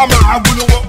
mama, I wouldn't want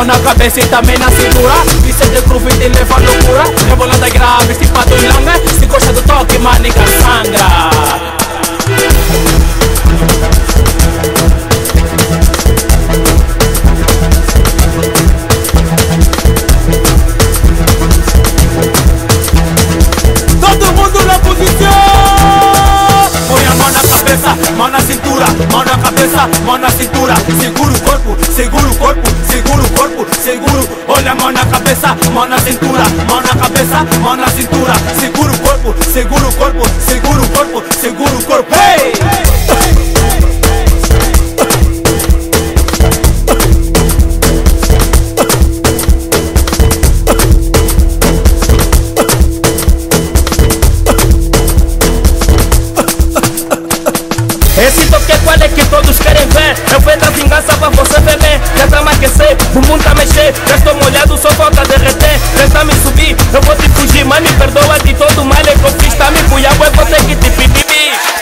una cabecita me na cintura Dice de groove e te eleva locura Rebolando volando grave, estoy pa' tu langa Si cosa tu toque, manica sangra Todo mundo na posición Põe a cabeça, mão na cintura Mão na cabeça, mão na cintura Segura o corpo, segura o corpo, segura o corpo seguro, olha mão na cabeça, mão na cintura, mão na cabeça, mão na cintura, segura o corpo, segura o corpo, segura o corpo, segura o corpo, hey! você, o mundo tá mexer. Já estou molhado, só falta derreter. Resta me subir, eu vou te fugir Mas me perdoa de todo o mal que eu fiz Tá me cuidar, eu vou ter que te pedir.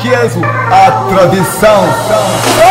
Com esquezo, a tradição.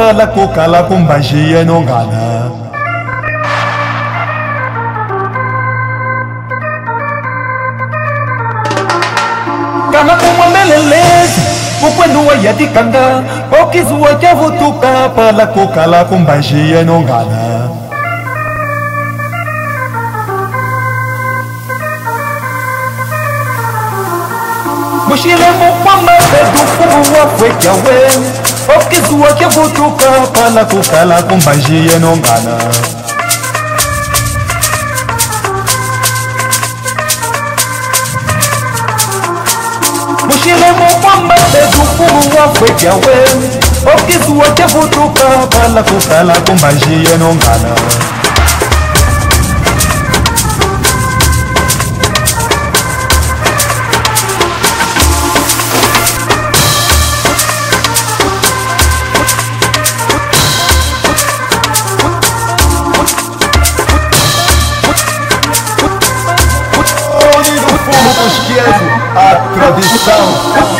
Pala kukala kumbanjiye nongana. Kana kumwamelelezi ukwenu wayatikanga okizuwa kyavutuka pala kukala kumbanjiye nongana. Mushile mukwama bedufumu wafwekyawe okizuwa kivutuka pala kukala kumbanji yenongana mushilemo kwamba tezukuru wakwekyawe okizuwa kivutuka pala kukala kumbanji yenongana tradição.